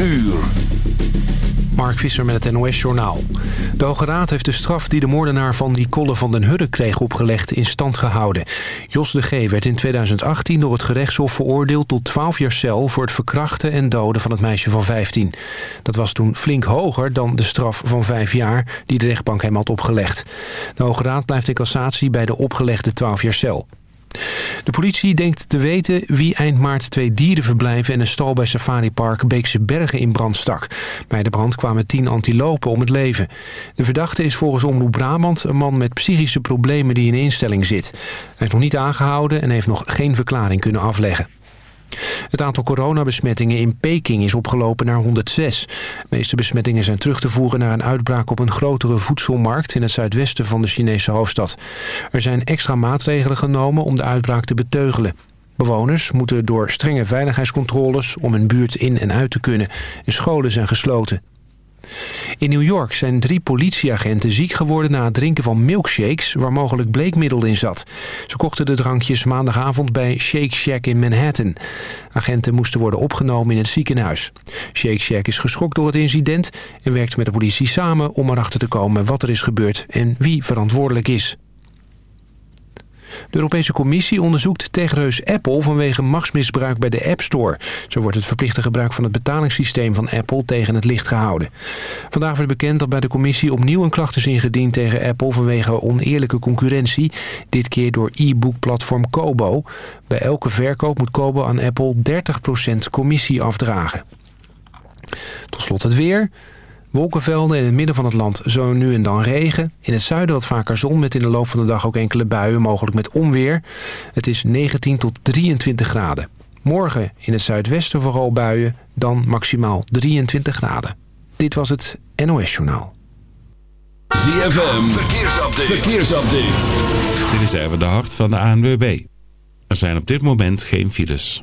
uur. Mark Visser met het NOS-journaal. De Hoge Raad heeft de straf die de moordenaar van Nicole van den Hudde kreeg opgelegd in stand gehouden. Jos de G. werd in 2018 door het gerechtshof veroordeeld tot 12 jaar cel... voor het verkrachten en doden van het meisje van 15. Dat was toen flink hoger dan de straf van 5 jaar die de rechtbank hem had opgelegd. De Hoge Raad blijft in cassatie bij de opgelegde 12 jaar cel. De politie denkt te weten wie eind maart twee dierenverblijven... en een stal bij Safaripark Beekse Bergen in brand stak. Bij de brand kwamen tien antilopen om het leven. De verdachte is volgens Omroep Brabant een man met psychische problemen... die in een instelling zit. Hij is nog niet aangehouden en heeft nog geen verklaring kunnen afleggen. Het aantal coronabesmettingen in Peking is opgelopen naar 106. De meeste besmettingen zijn terug te voeren naar een uitbraak op een grotere voedselmarkt in het zuidwesten van de Chinese hoofdstad. Er zijn extra maatregelen genomen om de uitbraak te beteugelen. Bewoners moeten door strenge veiligheidscontroles om hun buurt in en uit te kunnen. En scholen zijn gesloten. In New York zijn drie politieagenten ziek geworden na het drinken van milkshakes waar mogelijk bleekmiddel in zat. Ze kochten de drankjes maandagavond bij Shake Shack in Manhattan. Agenten moesten worden opgenomen in het ziekenhuis. Shake Shack is geschokt door het incident en werkt met de politie samen om erachter te komen wat er is gebeurd en wie verantwoordelijk is. De Europese Commissie onderzoekt tegenreus Apple vanwege machtsmisbruik bij de App Store. Zo wordt het verplichte gebruik van het betalingssysteem van Apple tegen het licht gehouden. Vandaag werd bekend dat bij de Commissie opnieuw een klacht is ingediend tegen Apple vanwege oneerlijke concurrentie. Dit keer door e-book-platform Kobo. Bij elke verkoop moet Kobo aan Apple 30% commissie afdragen. Tot slot het weer. Wolkenvelden in het midden van het land zo nu en dan regen. In het zuiden wat vaker zon met in de loop van de dag ook enkele buien, mogelijk met onweer. Het is 19 tot 23 graden. Morgen in het zuidwesten vooral buien, dan maximaal 23 graden. Dit was het NOS Journaal. ZFM, verkeersupdate. verkeersupdate. Dit is even de hart van de ANWB. Er zijn op dit moment geen files.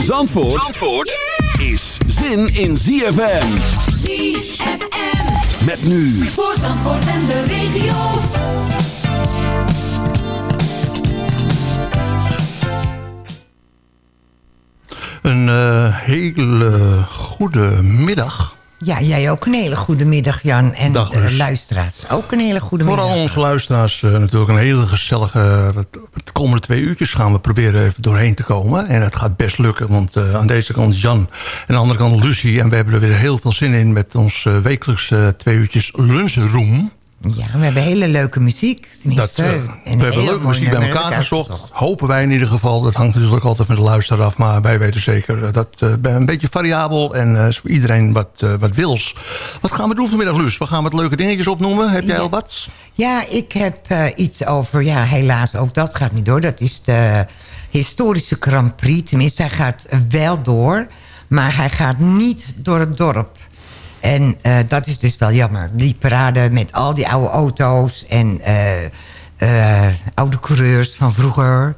Zin in Zandvoort, Zandvoort is zin in ZFM. ZFM. Met nu Voor Zandvoort en de regio. Een eh, hele goede middag. Ja, jij ook een hele goede middag, Jan. En Dag, de Lus. luisteraars ook een hele goede Vooral middag. onze luisteraars eh, natuurlijk een hele gezellige... De komende twee uurtjes gaan we proberen even doorheen te komen. En het gaat best lukken, want eh, aan deze kant Jan... en aan de andere kant Lucie. En we hebben er weer heel veel zin in met ons eh, wekelijks eh, twee uurtjes lunchroom. Ja, we hebben hele leuke muziek. Dat, een we hebben leuke muziek bij elkaar gezocht. Hopen wij in ieder geval. Dat hangt natuurlijk altijd met de luisteraar af. Maar wij weten zeker eh, dat uh, een beetje variabel. En uh, is voor iedereen wat, uh, wat wils. Wat gaan we doen vanmiddag, Luus? We gaan wat leuke dingetjes opnoemen. Heb jij Ja. al wat? Ja, ik heb iets over... Ja, helaas, ook dat gaat niet door. Dat is de historische Grand Prix. Tenminste, hij gaat wel door. Maar hij gaat niet door het dorp. En eh, dat is dus wel jammer. Die parade met al die oude auto's... en eh, eh, oude coureurs van vroeger.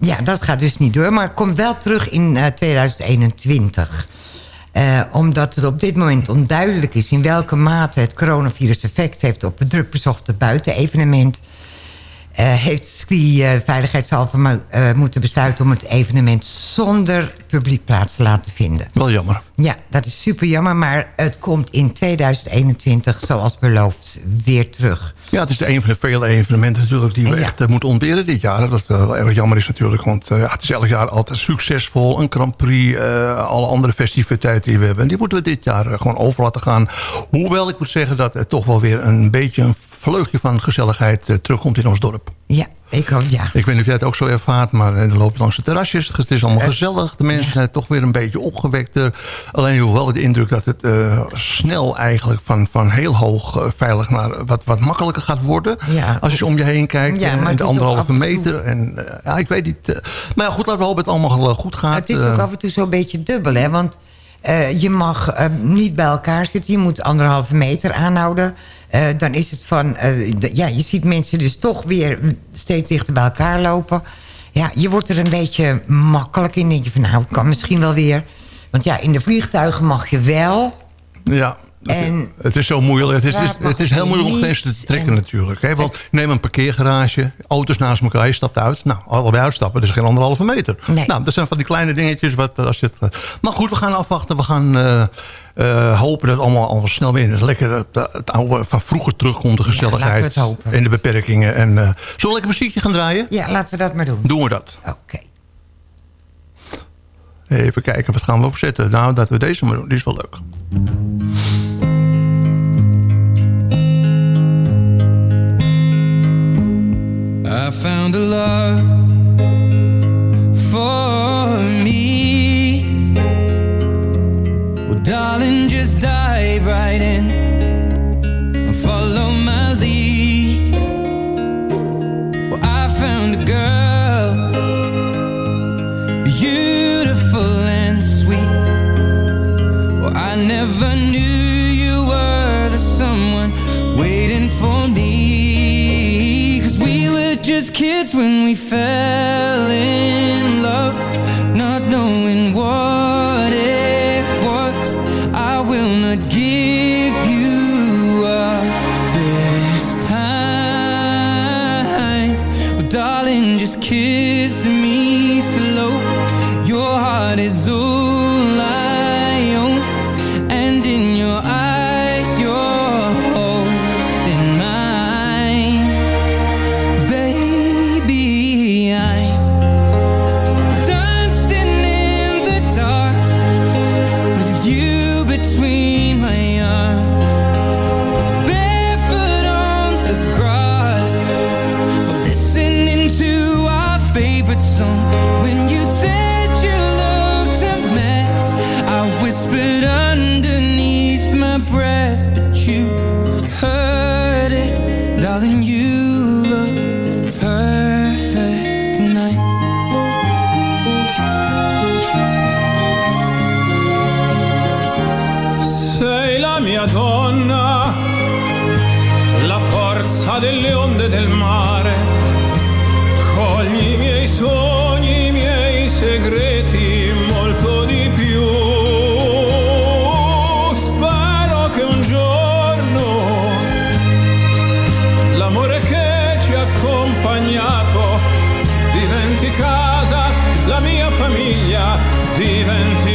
Ja, dat gaat dus niet door. Maar komt wel terug in eh, 2021. Eh, omdat het op dit moment onduidelijk is... in welke mate het coronavirus effect heeft... op het drukbezochte buitenevenement... eh, heeft SKI eh, veiligheidshalve eh, moeten besluiten... om het evenement zonder publiek plaats te laten vinden. Wel jammer. Ja, dat is super jammer, maar het komt in 2021, zoals beloofd, weer terug. Ja, het is een van de vele evenementen natuurlijk die we Ja. echt moeten ontberen dit jaar. Dat uh, wel erg jammer is natuurlijk, want uh, het is elk jaar altijd succesvol. Een Grand Prix, alle andere festiviteiten die we hebben. En die moeten we dit jaar gewoon over laten gaan. Hoewel ik moet zeggen dat er toch wel weer een beetje een vleugje van gezelligheid terugkomt in ons dorp. Ja, ik ook, ja. Ik weet niet of jij het ook zo ervaart, maar er loopt langs de terrasjes. Het is allemaal gezellig. De mensen zijn toch weer een beetje opgewekter. Alleen je hebt wel de indruk dat het uh, snel eigenlijk van, van heel hoog uh, veilig naar wat, wat makkelijker gaat worden. Ja. Als je om je heen kijkt Ja, en, de anderhalve meter. En, uh, ja, ik weet niet. maar ja, goed, laten we hopen dat het allemaal goed gaat. Het is ook af en toe zo'n beetje dubbel, hè? Want eh, je mag eh, niet bij elkaar zitten. Je moet anderhalve meter aanhouden. Eh, dan is het van... eh, ja, je ziet mensen dus toch weer steeds dichter bij elkaar lopen. Ja, je wordt er een beetje makkelijk in. Denk je van, nou, kan misschien wel weer. Want ja, in de vliegtuigen mag je wel. Ja. En Het is zo moeilijk. Het is, het is, het is heel moeilijk om grenzen te trekken En- natuurlijk. Hè? Want neem een parkeergarage, auto's naast elkaar, je stapt uit. Nou, allebei uitstappen, dat is geen anderhalve meter. Nee. Nou, dat zijn van die kleine dingetjes. Wat, als je het, maar goed, we gaan afwachten. We gaan eh, eh, hopen dat het allemaal, allemaal snel weer lekker het, het oude van vroeger terugkomt. De laten we gezelligheid het hopen. en de beperkingen. En, eh, zullen we lekker muziekje gaan draaien? Ja, laten we dat maar doen. Doen we dat. Oké. Even kijken, wat gaan we opzetten? Nou, dat we deze maar doen. Die is wel leuk. I found a love for me. Well, darling, just dive right in and follow my lead. We fell diventi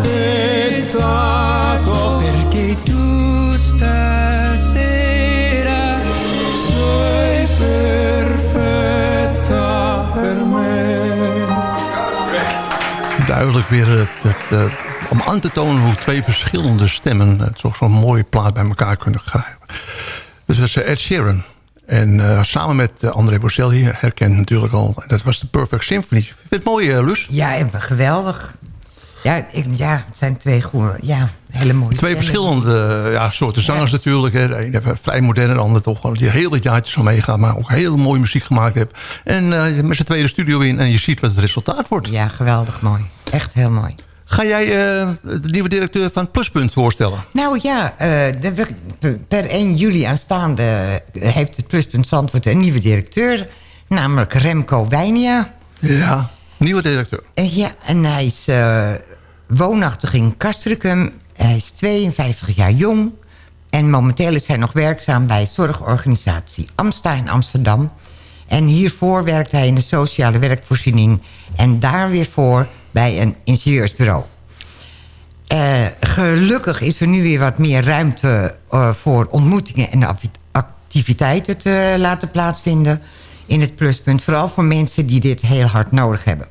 aspettato Perché tu stasera sei perfetta per me. Duidelijk weer het, het, het- om aan te tonen hoe twee verschillende stemmen... het toch zo'n mooie plaat bij elkaar kunnen grijpen. Dus dat is eh, Ed Sheeran. En eh, samen met eh, André Bocelli, herkend natuurlijk al... dat was de Perfect Symphony. Vind je het mooi, eh, Lus? Ja, en geweldig. Ja, ik, ja, het zijn twee goede, ja, hele mooie Twee stemmen. verschillende eh, ja, soorten zangers natuurlijk. Hè. De ene vrij modern en de ander toch die heel wat jaartjes al meegaat... maar ook heel mooie muziek gemaakt heeft. En eh, met z'n tweede studio in en je ziet wat het resultaat wordt. Ja, geweldig mooi. Echt heel mooi. Ga jij eh, de nieuwe directeur van Pluspunt voorstellen? Nou ja, de, per 1 juli aanstaande heeft het Pluspunt Zandvoort een nieuwe directeur. Namelijk Remco Wijnia. Ja, nieuwe directeur. Ja, en hij is woonachtig in Castricum. Hij is 52 jaar jong. En momenteel is hij nog werkzaam bij zorgorganisatie Amsta in Amsterdam. En hiervoor werkt hij in de sociale werkvoorziening. En daar weer voor bij een ingenieursbureau. Eh, gelukkig is er nu weer wat meer ruimte eh, voor ontmoetingen en acti- activiteiten te laten plaatsvinden in het pluspunt. Vooral voor mensen die dit heel hard nodig hebben.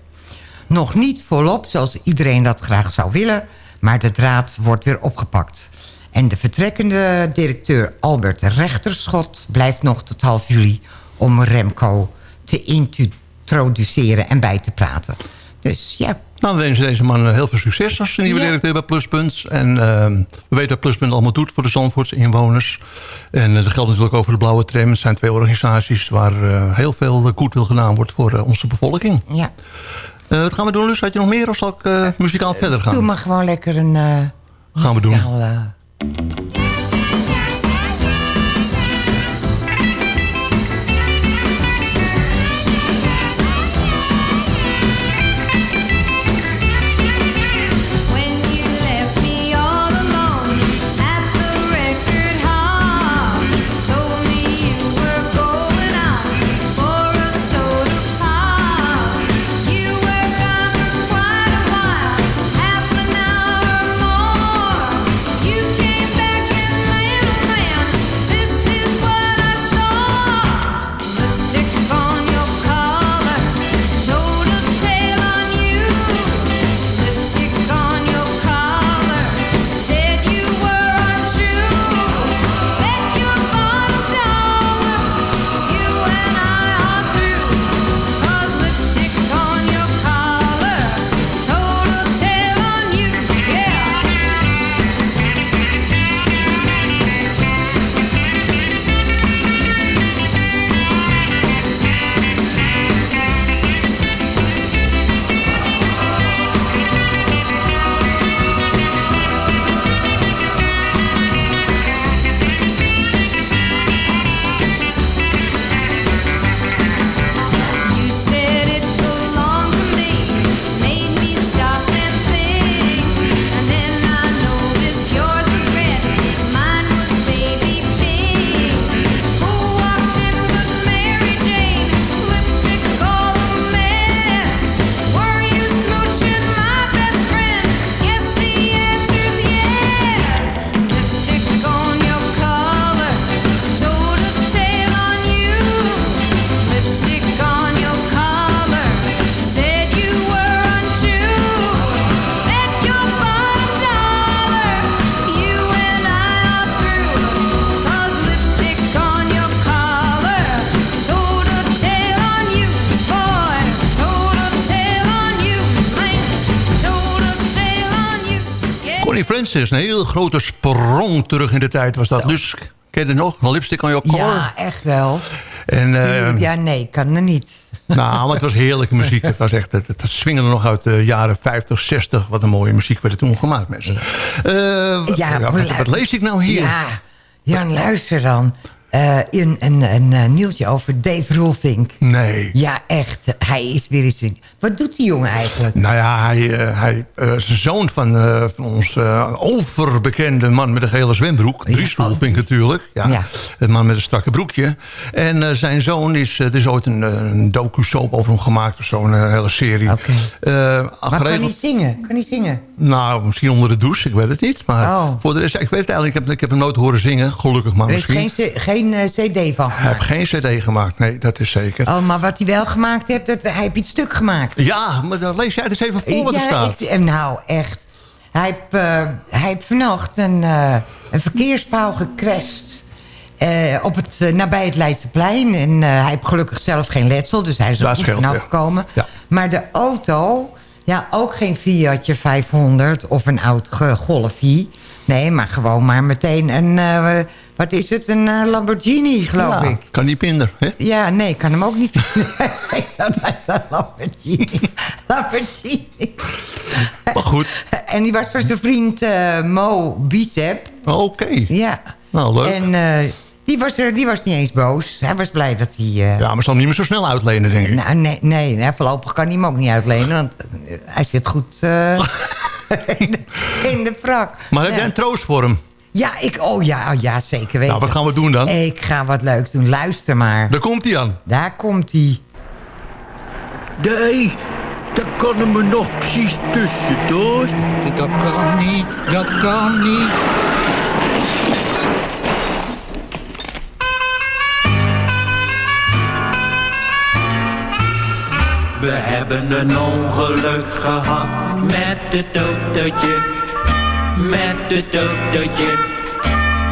Nog niet volop, zoals iedereen dat graag zou willen, maar de draad wordt weer opgepakt. En de vertrekkende directeur Albert Rechterschot blijft nog tot half juli om Remco te introduceren en bij te praten. Dus ja, Nou, we wensen deze man heel veel succes als nieuwe Ja. directeur bij Pluspunt. En eh, we weten wat Pluspunt allemaal doet voor de Zandvoortse inwoners. En eh, dat geldt natuurlijk ook voor de Blauwe Tram. Het zijn twee organisaties waar eh, heel veel goed wil gedaan wordt voor eh, onze bevolking. ja. Eh, wat gaan we doen, Lus? Had je nog meer of zal ik eh, muzikaal verder gaan? doe maar gewoon lekker een... eh, Gaan we doen. Francis, een hele grote sprong terug in de tijd was dat. Dus, ken je nog? Een lipstick on your collar? ja, echt wel. En, eh, ja, nee, kan er niet. Nou, maar het was heerlijke muziek. Het was echt, het, het nog uit de jaren 50, 60. Wat een mooie muziek werd er toen gemaakt, mensen. Eh, ja, wat, wat lees ik nou hier? Ja, Jan, luister dan. Eh, een, een, een, nieuwtje over Dave Roelvink. Nee. Ja, echt. Hij is weer eens... in- Wat doet die jongen eigenlijk? Nou ja, hij, eh, hij eh, is de zoon van, eh, van ons overbekende man met een gele zwembroek. Dries Roelvink natuurlijk. Ja. Ja. Het man met een strakke broekje. En zijn zoon is... er is ooit een, een docu-soap over hem gemaakt. Of zo'n hele serie. Oké. Maar kan hij zingen? Kan hij zingen? Nou, misschien onder de douche, ik weet het niet. Maar Oh. voor de rest, ik weet het eigenlijk, ik heb, ik heb hem nooit horen zingen. Gelukkig maar Er is misschien. geen, c- geen eh, cd van Hij heeft gemaakt. geen cd gemaakt, nee, dat is zeker. Oh, maar wat hij wel gemaakt heeft, dat, hij heeft iets stuk gemaakt. Ja, maar dan lees jij het eens even voor wat er Ja, staat. ik- eh, nou, echt. Hij heeft, eh, hij heeft vannacht een, een verkeerspaal gecrashed. eh, op het, nabij het Leidseplein. En hij heeft gelukkig zelf geen letsel, dus hij is er goed vanaf gekomen. Ja. Maar de auto, ja, ook geen Fiatje 500 of een oud Golfie. Nee, maar gewoon maar meteen een, wat is het, een eh, Lamborghini, geloof Ja, ik. Kan niet minder, hè? Ja, nee, ik kan hem ook niet dat is een Lamborghini. Lamborghini. Maar goed, En die was voor zijn vriend eh, Mo Bicep. oké. Ja. Nou, leuk. En eh, die, was er, die was niet eens boos. Hij was blij dat hij... Ja, maar zal hem niet meer zo snel uitlenen, denk ik. nou, nee, nee, nee, voorlopig kan hij hem ook niet uitlenen. Want hij zit goed in, de, in de prak. maar heb ja. jij een troost voor hem? Ja, ik, oh ja, ja, zeker weten. Nou, wat gaan we doen dan? Ik ga wat leuk doen. Luister maar. Daar komt hij aan. Daar komt hij. Nee, dat kan er me nog precies tussendoor. Dat kan niet, dat kan niet. We hebben een ongeluk gehad met het autootje. Met het autootje.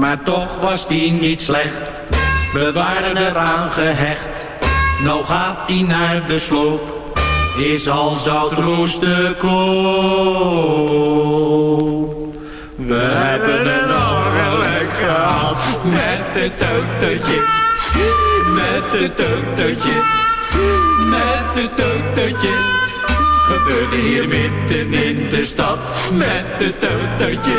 Maar toch was die niet slecht, we waren eraan gehecht. Nou gaat die naar de sloop, is al zout roeste koop. We hebben een ongeluk gehad. Met het autootje, met het autootje, met het autootje. Gebeurde hier midden in de stad. Met het autootje,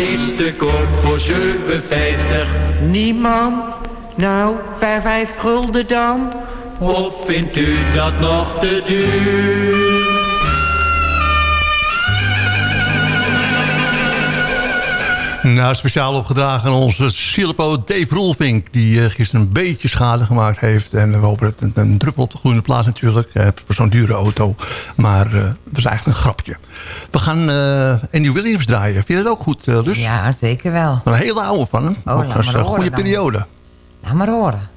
Is te koop voor 7,50. Niemand? Nou, vijf, vijf gulden dan? Of vindt u dat nog te duur? Nou, speciaal opgedragen aan onze Silpo Dave Rolfink, die eh, gisteren een beetje schade gemaakt heeft. En we hopen dat het een, druppel op de groene plaats natuurlijk... Uh, voor zo'n dure auto. Maar uh, dat is eigenlijk een grapje. We gaan eh, Andy Williams draaien. Vind je dat ook goed, Lus? Ja, zeker wel. Een hele oude van hem. Oh, dat is een goede periode. Laat maar horen.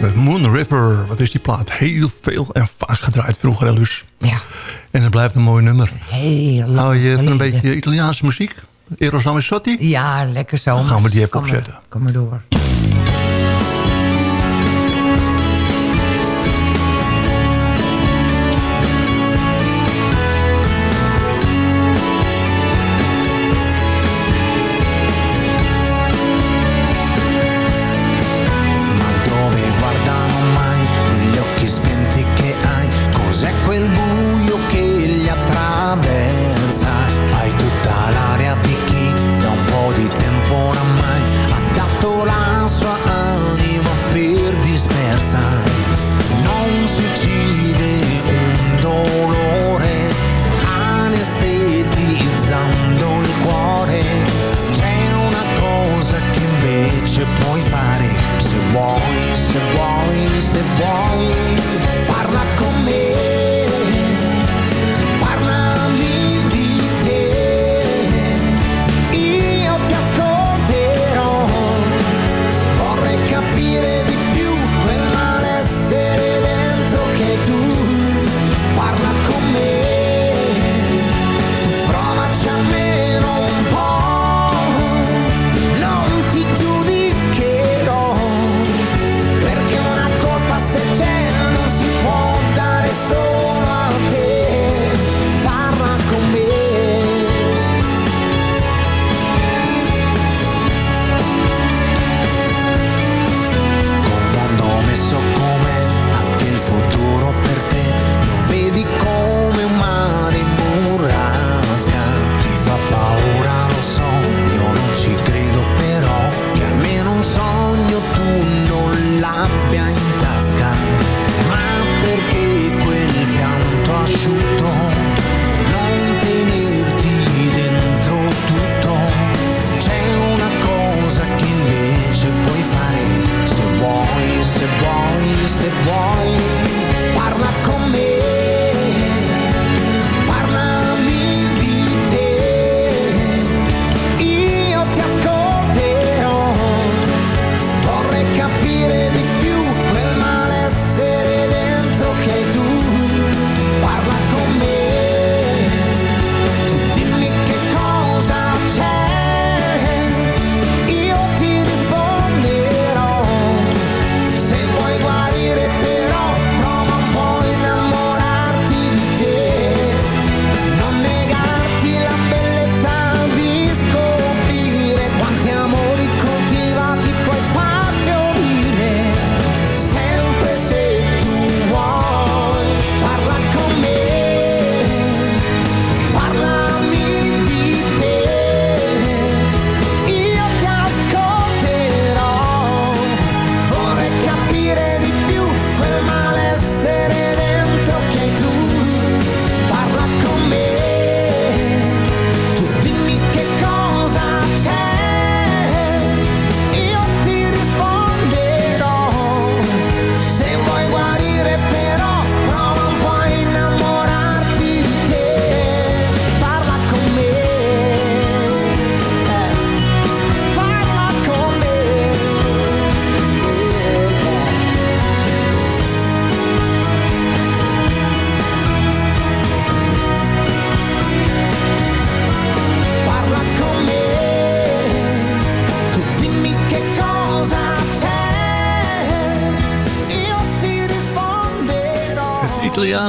Met Moon River. Wat is die plaat? Heel veel en vaak gedraaid vroeger, Elus. Ja. En het blijft een mooi nummer. Heel lang Hou je van een beetje Italiaanse muziek? Eros Sotti. Ja, lekker zo. Dan gaan we die even opzetten. Kom maar door.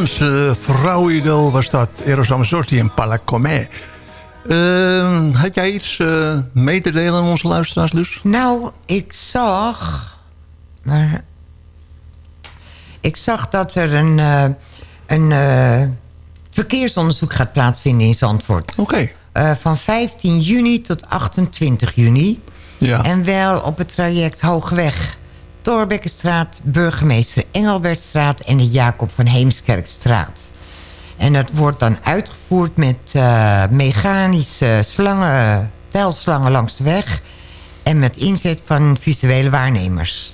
Italiaanse vrouwidol was dat. Eros Ramazzotti en Palacomé. Uh, had jij iets eh, mee te delen aan onze luisteraars? Nou, ik zag... Maar... Ik zag dat er een, eh, een eh, verkeersonderzoek gaat plaatsvinden in Zandvoort. Oké. Eh, van 15 juni tot 28 juni. Ja. En wel op het traject Hoogweg. Torbekkenstraat, Burgemeester Engelbertstraat... en de Jacob van Heemskerkstraat. En dat wordt dan uitgevoerd met eh, mechanische slangen, telslangen langs de weg... en met inzet van visuele waarnemers.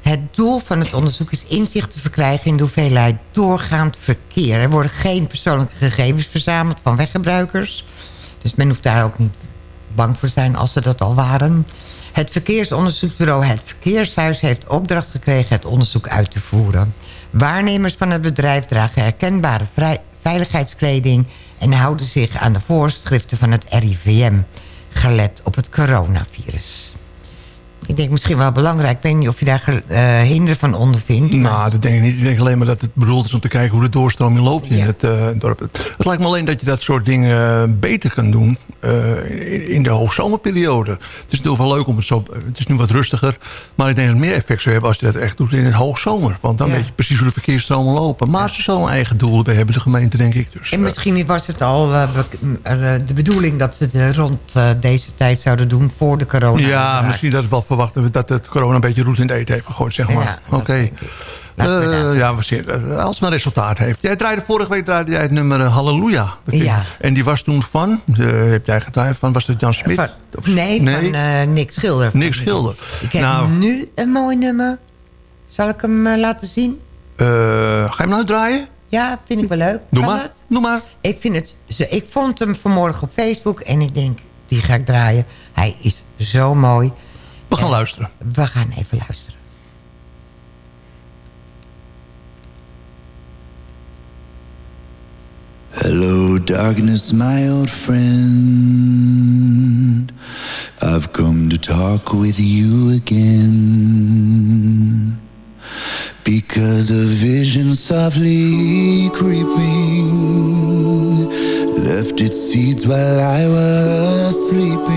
Het doel van het onderzoek is inzicht te verkrijgen... in de hoeveelheid doorgaand verkeer. Er worden geen persoonlijke gegevens verzameld van weggebruikers. Dus men hoeft daar ook niet bang voor te zijn als ze dat al waren. Het verkeersonderzoeksbureau Het Verkeershuis heeft opdracht gekregen... het onderzoek uit te voeren. Waarnemers van het bedrijf dragen herkenbare veiligheidskleding... en houden zich aan de voorschriften van het RIVM... gelet op het coronavirus. Ik denk misschien wel belangrijk. Ik weet niet of je daar eh hinder van ondervindt. Nou, dat denk ik niet. Ik denk alleen maar dat het bedoeld is om te kijken hoe de doorstroming loopt in het eh, dorp. Het, het lijkt me alleen dat je dat soort dingen eh, beter kan doen in, de hoogzomerperiode. Het is natuurlijk wel leuk om het zo... Het is nu wat rustiger. Maar ik denk dat het meer effect zou hebben als je dat echt doet in het hoogzomer. Want dan weet je precies hoe de verkeersstromen lopen. Maar ze zal een eigen doel bij hebben, de gemeente, denk ik. Dus, En misschien was het al de bedoeling dat ze het rond deze tijd zouden doen voor de corona. Ja, misschien dat we wel verwachten dat het corona een beetje roet in het eten heeft gegooid, zeg maar. Ja, Oké. Eh, ja, we zien, eh, als het maar resultaat heeft. Jij draaide vorige week draaide jij het nummer eh, Halleluja. Ja. En die was toen van, eh, heb jij gedraaid van, was dat Jan Smit? Of- Nee, van eh, Nick Schilder. Nick Schilder. Ik heb Nou, nu een mooi nummer. Zal ik hem eh, laten zien? eh, ga je hem nou draaien? Ja, vind ik wel leuk. Doe Kan maar. het? Doe maar. Ik, vind het, ik vond hem vanmorgen op Facebook en ik denk, die ga ik draaien. Hij is zo mooi. We gaan luisteren. We gaan even luisteren. Hello, darkness, my old friend. I've come to talk with you again. Because a vision softly creeping left its seeds while I was sleeping.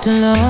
I walked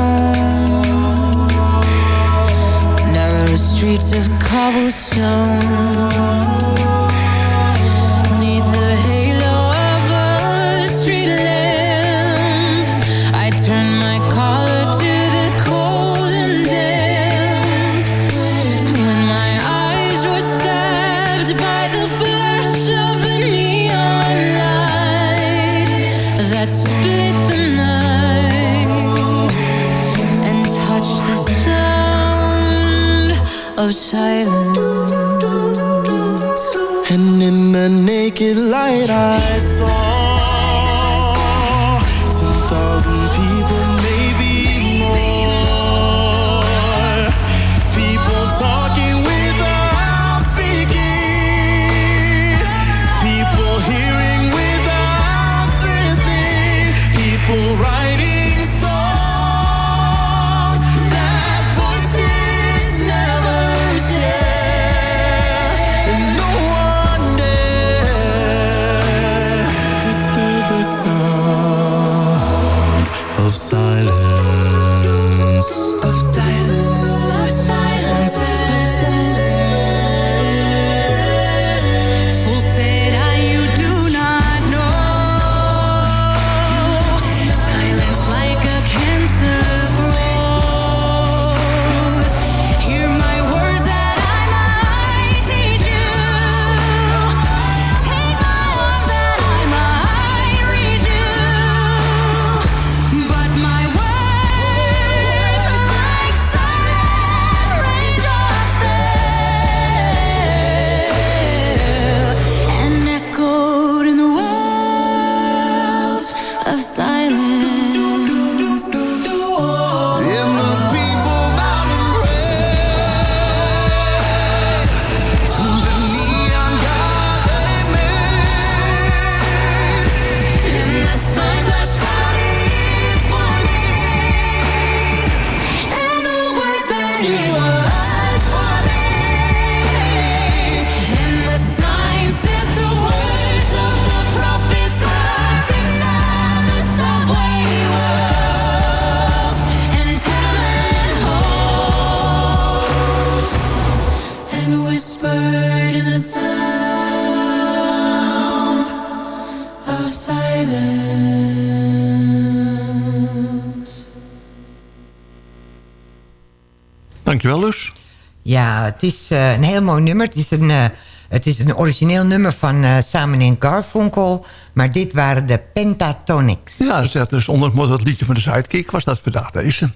Ja, het is eh, een heel mooi nummer. Het is een, eh, het is een origineel nummer van eh, Simon en Garfunkel. Maar dit waren de Pentatonics. Ja, dus, dat is onder het het liedje van de Sidekick was dat vandaag deze.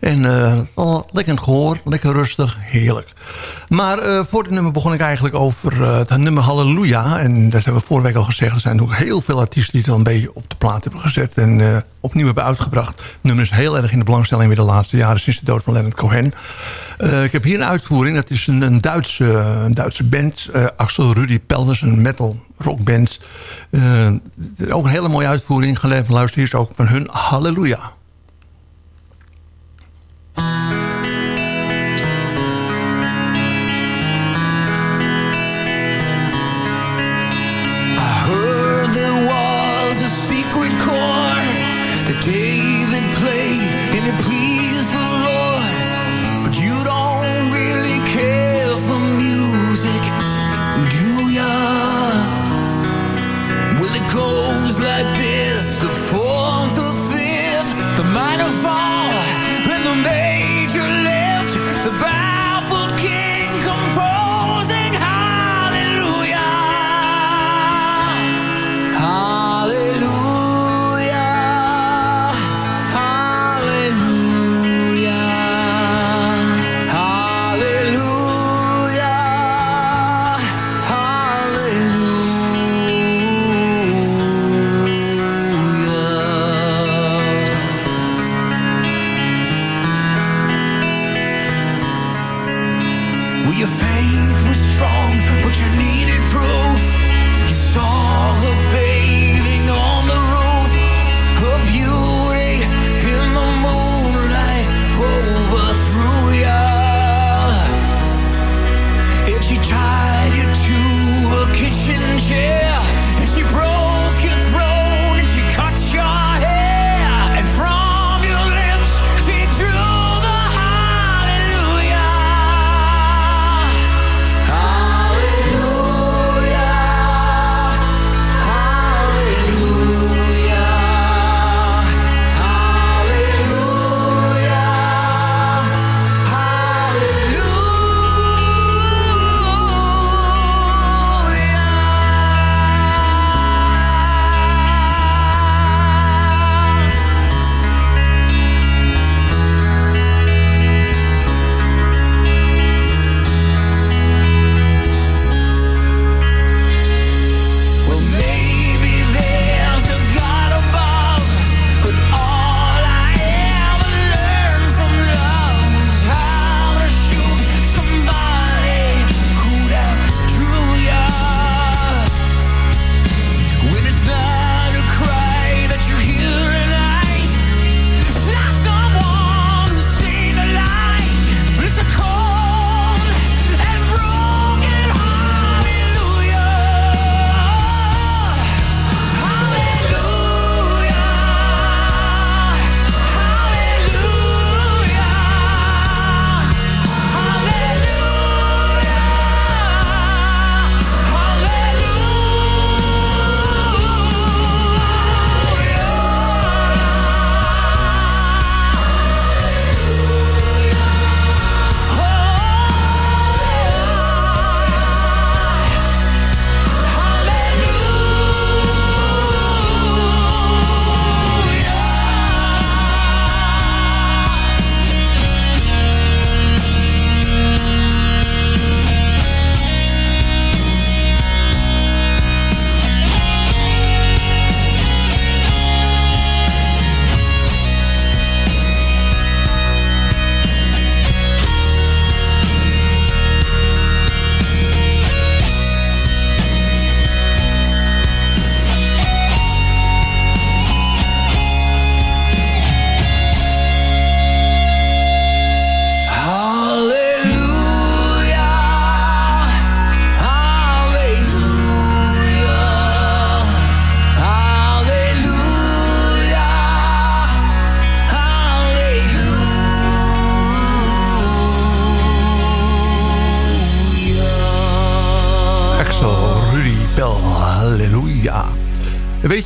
En eh, al lekker het gehoor, lekker rustig, heerlijk. Maar eh, voor dit nummer begon ik eigenlijk over eh, het nummer Halleluja. En dat hebben we vorige week al gezegd. Er zijn ook heel veel artiesten die het al een beetje op de plaat hebben gezet. En opnieuw hebben uitgebracht. Het nummer is heel erg in de belangstelling weer de laatste jaren sinds de dood van Leonard Cohen. Ik heb hier een uitvoering. Dat is een, een, Duitse, een Duitse band. Axel Rudy Pelders, een metal rockband. Eh, ook een hele mooie uitvoering. Ga even luisteren. Hier ook van hun Halleluja.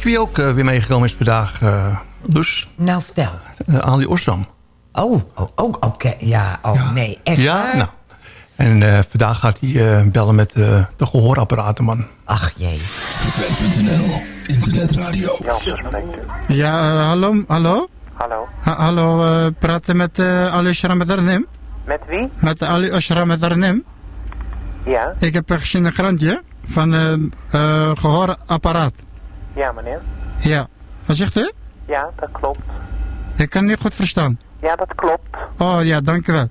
Wie ook eh, weer meegekomen is vandaag, eh Lus? Nou, vertel. Eh, Ali Osram. Oh, oh, oh, oké. Ja, oh nee, echt Ja, waar? nou. En eh, vandaag gaat hij eh, bellen met de gehoorapparaten, man. Ach jee. Internetradio. Ja, hallo, hallo? Hallo. Ha- hallo, praten met eh, Ali Ashram Darnim? Met wie? Met Ali Ashram Darnim? Ja, Ik heb een gezien een krantje van eh eh, gehoorapparaat. Ja meneer. Ja. Wat zegt u? Ja, dat klopt. Ik kan niet goed verstaan. Ja, dat klopt. Oh ja, dankjewel.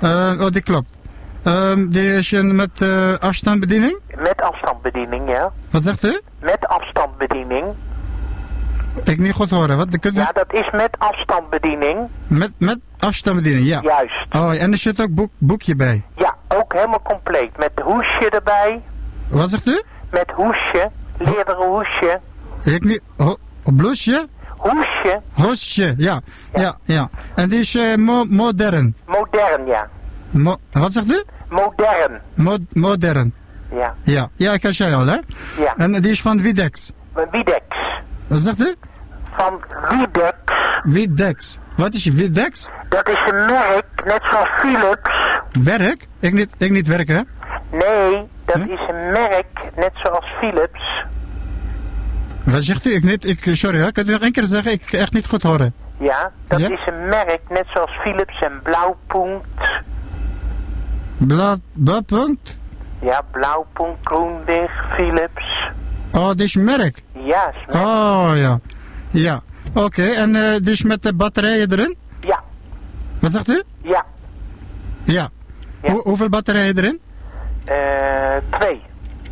Eh oh, die klopt. Ehm die is met eh, afstandsbediening? Met afstandsbediening, ja. Wat zegt u? Met afstandsbediening. Ik niet goed horen. Wat? Kunt u- Ja, dat is met afstandsbediening. Met, met afstandsbediening, ja. Juist. Oh, en er zit ook boek, boekje bij. Ja, ook helemaal compleet. Met hoesje erbij. Wat zegt u? Met hoesje. Lederen hoesje. Ik. Ho, blouseje? Hoesje. Hoesje, ja. Ja, ja. En die is eh, mo- modern. Modern, ja. Mo- wat zegt u? Modern. Mo- modern. Ja. Ja, ja, ik zei al, hè? Ja. En die is van Widex. Widex. Wat zegt u? Van Widex. Widex. Wat is Widex? Dat is een merk, net zoals Philips. Werk? Ik niet, ik niet werken, hè? Nee, dat is een merk, net zoals Philips. Wat zegt u? Ik niet, ik, sorry, hè? Kunt u nog één keer zeggen? Ik echt niet goed horen. Ja, dat Ja? is een merk, net zoals Philips en Blauwpunt. Blauwpunt? Ja, Blauwpunt, Groenlicht, Philips. Oh, dit is merk. Ja, is merk. Oh, ja. Ja. Oké, en eh die is met de batterijen erin? Ja. Wat zegt u? Ja, Ja. Hoe- hoeveel batterijen erin? eh, twee.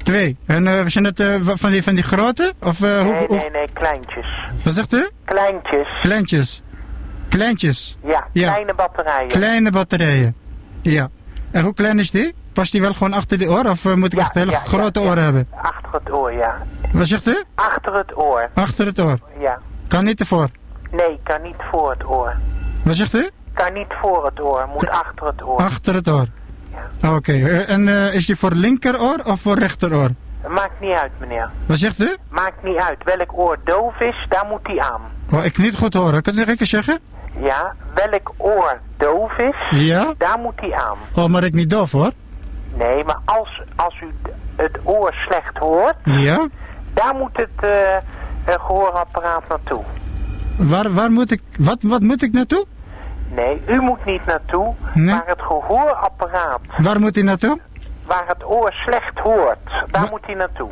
Twee. En eh zijn het eh, van, die, van die grote? Of, eh, Nee, hoe- nee, nee, kleintjes. Wat zegt u? Kleintjes. Kleintjes. Kleintjes. Ja, Ja. kleine batterijen. Kleine batterijen. Ja. En hoe klein is die? Past die wel gewoon achter de oor? Of moet ik echt hele ja, grote oren hebben? Achter het oor, ja. Wat zegt u? Achter het oor. Achter het oor. Ja. Kan niet ervoor. Nee, kan niet voor het oor. Wat zegt u? Kan niet voor het oor, moet achter het oor. Achter het oor. Oké. eh, en eh, is die voor linkeroor of voor rechteroor? Maakt niet uit, meneer. Wat zegt u? Maakt niet uit. Welk oor doof is, daar moet hij aan. Oh, ik niet goed horen. Kan u nog een keer zeggen? Ja, welk oor doof is, Ja? daar moet hij aan. Oh, maar ik niet doof hoor. Nee, maar als, als u het oor slecht hoort, Ja? daar moet het eh, gehoorapparaat naartoe. Waar, waar moet ik... Wat, wat moet ik naartoe? Nee, u moet niet naartoe, Nee. maar het gehoorapparaat, Waar moet hij naartoe? waar het oor slecht hoort, daar moet hij naartoe.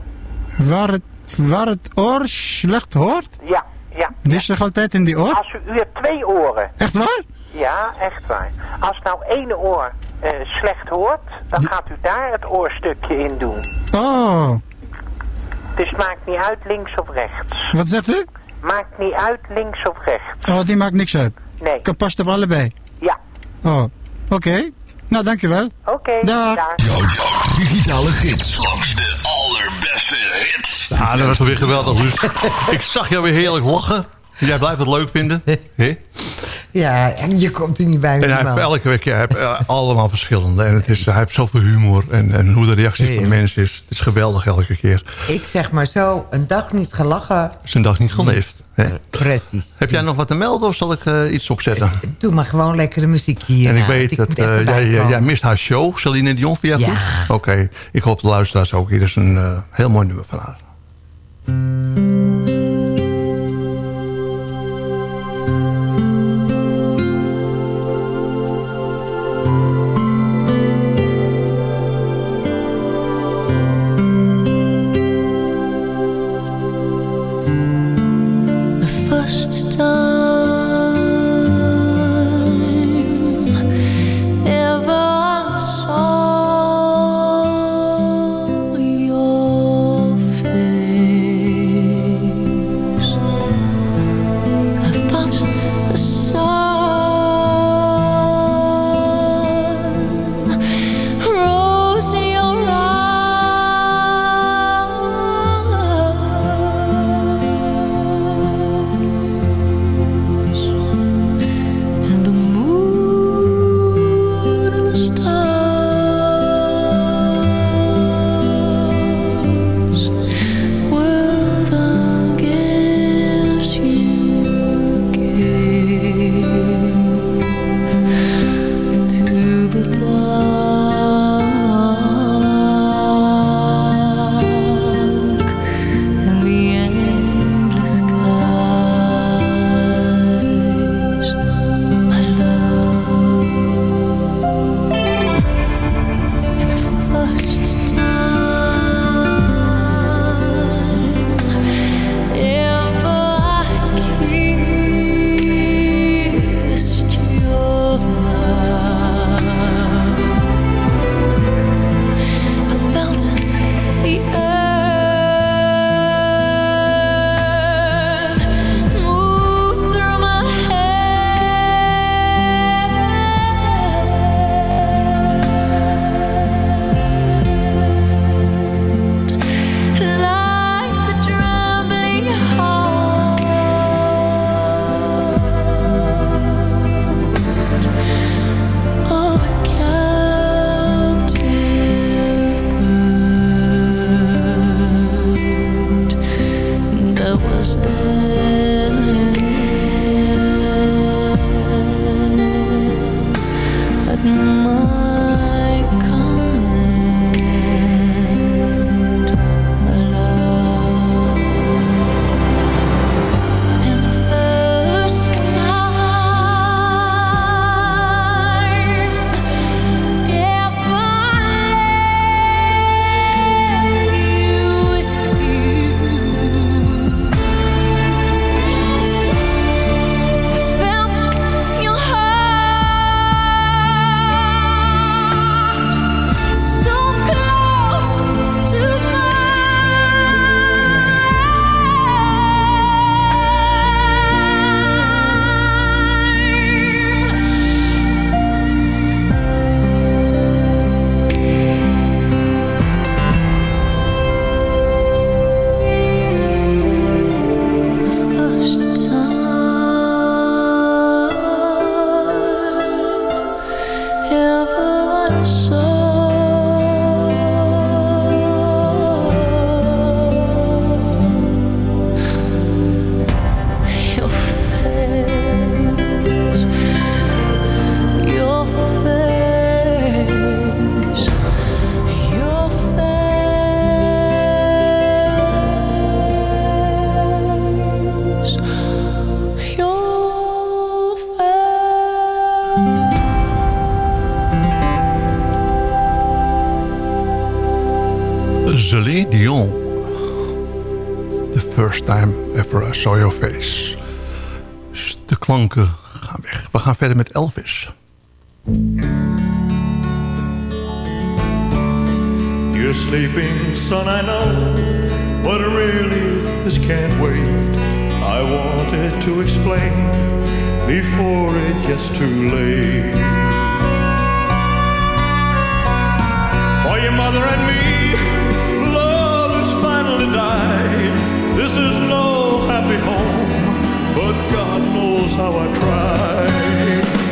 Waar het, waar het oor slecht hoort? Ja, ja. Is toch altijd in die oor? Als u, u hebt twee oren. Echt waar? Ja, echt waar. Als nou één oor eh, slecht hoort, dan gaat u daar het oorstukje in doen. Oh, Dus het maakt niet uit links of rechts. wat zegt u? Maakt niet uit links of rechts. Oh, die maakt niks uit. Nee. Ik past op allebei. Ja. Oh, oké. Nou, dankjewel. Oké, Dag. daar. Digitale gids langs de allerbeste hits. Ja, dat was toch weer geweldig, Luus. Ik zag jou weer heerlijk lachen. Jij blijft het leuk vinden. Hè? Ja, en je komt er niet bij. En hij heeft elke week ja, hij heeft, eh, allemaal verschillende. En het is, hij heeft zoveel humor. En, en hoe de reactie van de mensen is. Het is geweldig elke keer. Ik zeg maar zo, een dag niet gelachen. Zijn dag niet geleefd. Hè? Precies. Heb jij nog wat te melden of zal ik eh, iets opzetten? Doe maar gewoon lekkere muziek hier. En ik weet dat eh, jij, eh, jij mist haar show. Celine Dion, jij Ja. goed? Oké, ik hoop de luisteraars ook. Hier is een eh, heel mooi nummer van haar. Verder met Elvis. You're sleeping, son, I know, but really this can't wait. I wanted to explain before it gets too late. For your mother and me, love has finally died. This is no happy home, but God knows how I tried.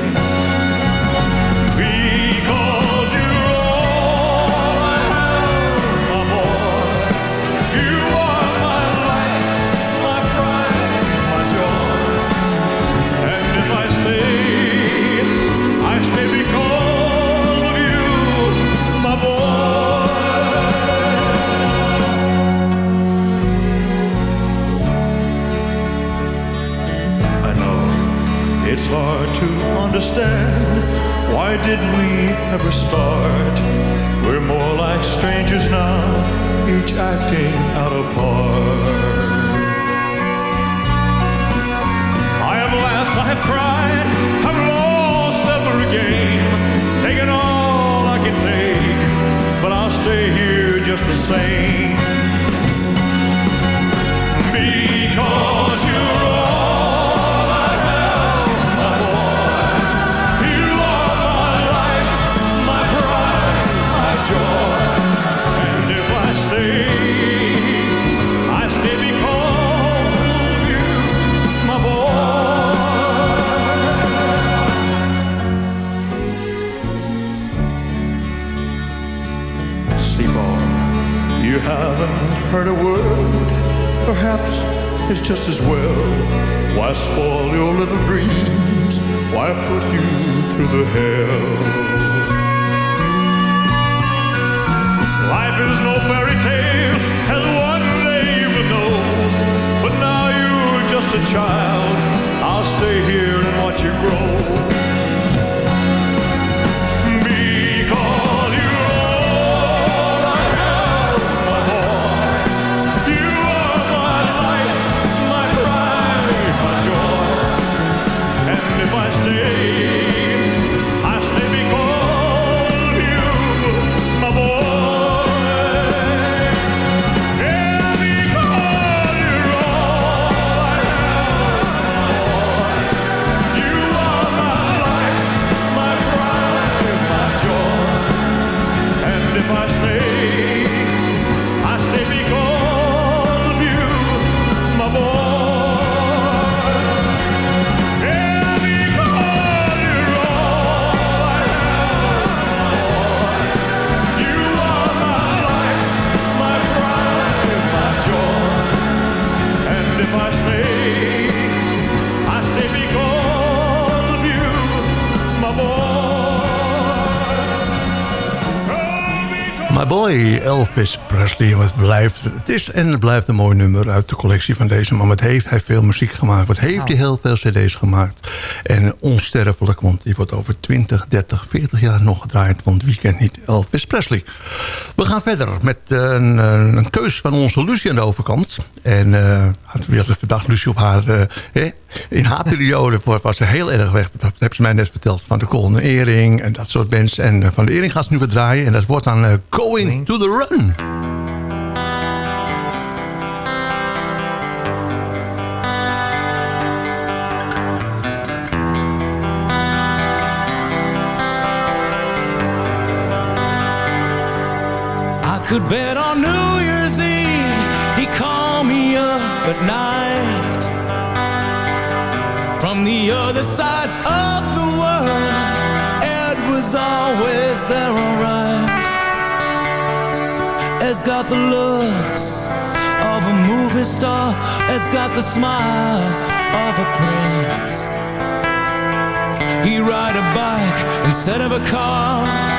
Elvis Presley. Wat blijft, het is en het blijft een mooi nummer uit de collectie van deze man. Wat heeft hij veel muziek gemaakt? Wat heeft hij heel veel cd's gemaakt? En onsterfelijk, want die wordt over 20, 30, 40 jaar nog gedraaid. Want wie kent niet Elvis Presley? We gaan verder met een, een, keus van onze Lucie aan de overkant. En uh, weer vandaag Lucie op haar... Hè, in haar periode was ze heel erg weg. Dat heeft ze mij net verteld. Van de Colin Ering en dat soort bands. En uh, van de Ering gaat ze nu weer draaien. En dat wordt dan uh, Going to the Run. The other side of the world. Ed was always there, alright. Ed's got the looks of a movie star. Ed's got the smile of a prince. He ride a bike instead of a car.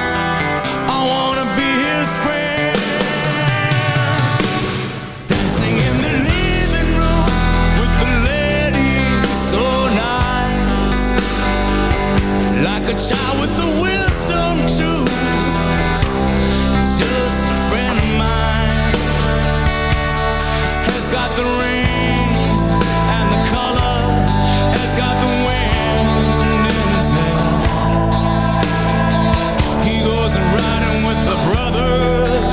like a child with the wisdom truth. He's just a friend of mine. Has got the rings and the colors. Has got the wind in his head. He goes riding with the brothers.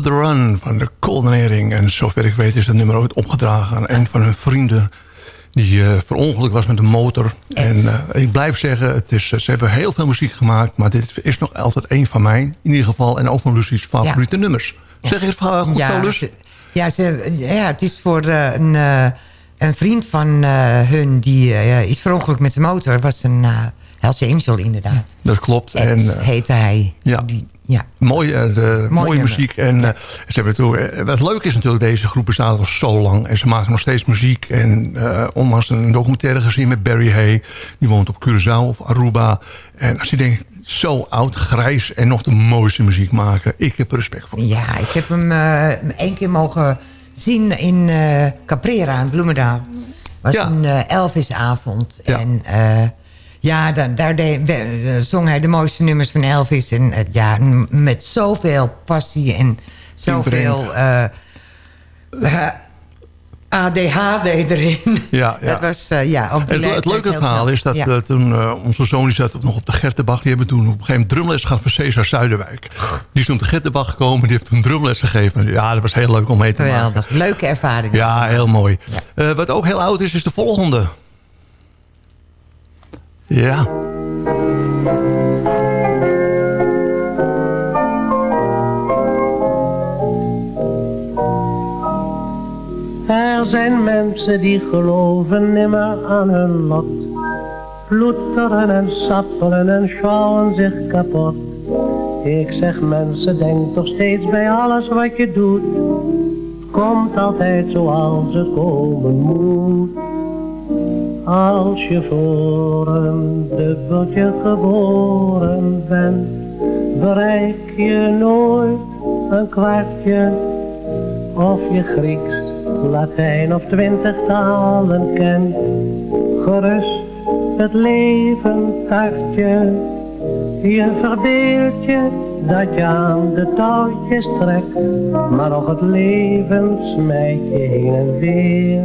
the Run van de Coldenering. En zover ik weet is dat nummer ooit opgedragen aan een van hun vrienden... die eh verongelukt was met een motor. En eh, ik blijf zeggen, het is, eh, ze hebben heel veel muziek gemaakt... maar dit is nog altijd een van mijn, in ieder geval... en ook van Lucie's favoriete nummers. Zeg eens uh, goed ja, zo, ze- ja, ze, ja, het is voor eh, een, eh, een vriend van eh, hun... die eh, is verongelukt met de motor. was een uh, Hells Angel inderdaad. Dat klopt. En, En, eh, heette hij. Ja. Ja. Mooie, eh, de, mooie muziek. En eh, ze hebben toe, eh, wat leuk is natuurlijk, deze groep bestaat al zo lang. En ze maken nog steeds muziek. En eh onlangs een documentaire gezien met Barry Hay. Die woont op Curaçao of Aruba. En als je denkt, zo oud, grijs en nog de mooiste muziek maken. Ik heb er respect voor. Ja, ik heb hem eh één keer mogen zien in eh Caprera in Bloemendaal. was een Elvisavond. En eh, ja, da- daar de- we- eh, zong hij de mooiste nummers van Elvis. En eh, ja, met zoveel passie en zoveel eh, eh, ADHD erin. Ja, ja. Dat was, eh, ja, die Het, het leuke verhaal is dat Ja. toen onze zoon die zat nog op de Gertenbach... die hebben toen op een gegeven moment drumles gehad voor Cesar Zuiderwijk. Die is toen op de Gertenbach gekomen, die heeft toen drumles gegeven. Ja, dat was heel leuk om mee te maken. Geweldig. Leuke ervaring. Ja, heel mooi. Wat ook heel oud is, is de volgende. Ja. Er zijn mensen die geloven nimmer aan hun lot. Ploeteren en sappelen en schouwen zich kapot. Ik zeg mensen, denk toch steeds bij alles wat je doet. Komt altijd zoals het komen moet. Als je voor een dubbeltje geboren bent, bereik je nooit een kwartje. Of je Grieks, Latijn of twintig talen kent, gerust het leven tart je Je verbeeld je dat je aan de touwtjes trekt, maar nog het leven smijt je heen en weer.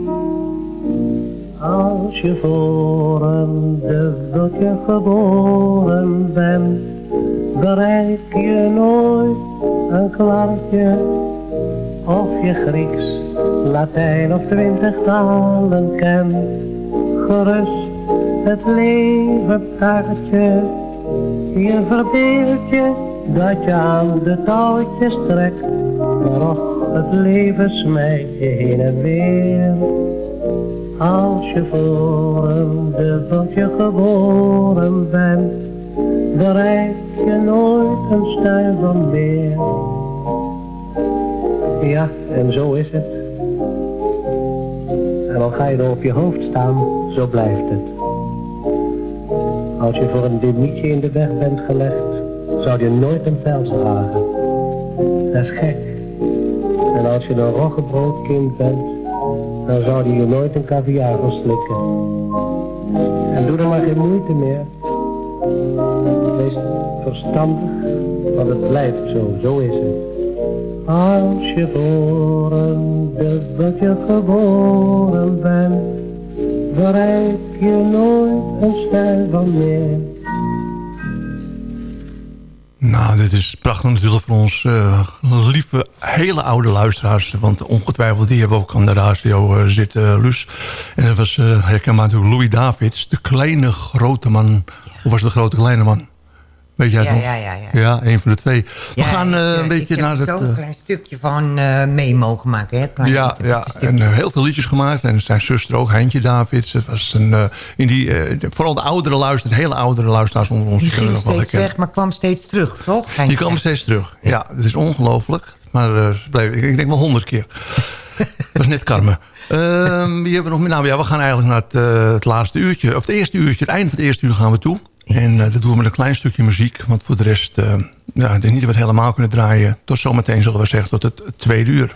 Als je voor een dubbeltje geboren bent, bereik je nooit een kwartje. Of je Grieks, Latijn of twintig talen kent, gerust het leven taartje. Je verbeeld je dat je aan de touwtjes trekt, maar och, het leven smijt je heen en weer. Als je voor een dubbeltje geboren bent, bereik je nooit een stuiver meer. Ja, en zo is het. En al ga je er op je hoofd staan, zo blijft het. Als je voor een demietje in de weg bent gelegd, zou je nooit een pels dragen. Dat is gek. En als je een roggebroodkind bent, dan zou je je nooit een caviar verslikken. En doe er maar geen moeite meer. Wees verstandig, want het blijft zo, zo is het. Als je voor een dubbeltje geboren bent, bereik je nooit een stuiver meer. Nou, dit is prachtig natuurlijk voor ons eh, lieve, hele oude luisteraars. Want ongetwijfeld, die hebben ook aan de radio eh, zitten, Luus. En dat was uh, herkenbaar natuurlijk Louis Davids, de kleine grote man. Of was de grote kleine man? Weet jij Ja, nog? ja, ja, ja. Ja, een van de twee. We Ja, gaan eh, ik, een beetje ik naar heb het... er zo'n eh, klein stukje van eh, mee mogen maken. Hè? Klein ja, ja, stukje. en heel veel liedjes gemaakt. En zijn zuster ook, Heintje Davids. Het was een, in die, vooral de oudere luisteraars, hele oudere luisteraars onder ons. Die ging steeds weg, maar kwam steeds terug, toch? Die Heintje? komen steeds terug. Ja, het is ongelooflijk. Maar bleef, ik, ik denk wel honderd keer. dat was net Carmen. Wie hebben we nog meer? Nou ja, we gaan eigenlijk naar het, het laatste uurtje. Of het eerste uurtje. Het einde van het eerste uur gaan we toe. En eh, dat doen we met een klein stukje muziek. Want voor de rest, eh, ja, ik niet dat we het helemaal kunnen draaien. Tot zometeen zullen we zeggen tot het tweede uur.